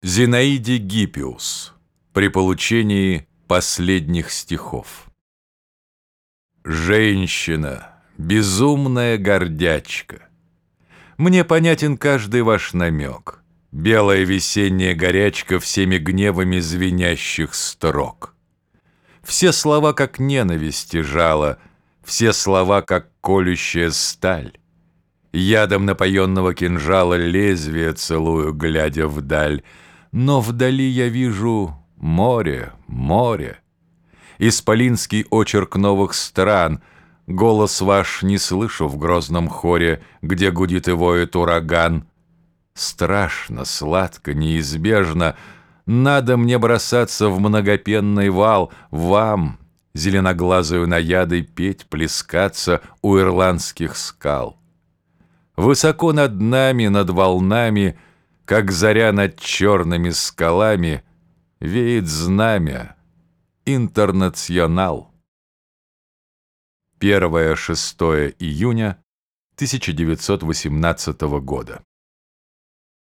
Зинаиде Гиппиус при получении последних стихов. Женщина, безумная гордячка, Мне понятен каждый ваш намек, Белая весенняя горячка Всеми гневами звенящих строк. Все слова, как ненависти жало, Все слова, как колющая сталь. Ядом напоенного кинжала Лезвие целую, глядя вдаль — но вдали я вижу море, море. Исполинский очерк новых стран, Голос ваш не слышу в грозном хоре, Где гудит и воет ураган. Страшно, сладко, неизбежно, Надо мне бросаться в многопенный вал, Вам, зеленоглазую наядой, Петь, плескаться у ирландских скал. Высоко над нами, над волнами — как заря над черными скалами, Веет знамя «Интернационал». 1-6 июня 1918 года.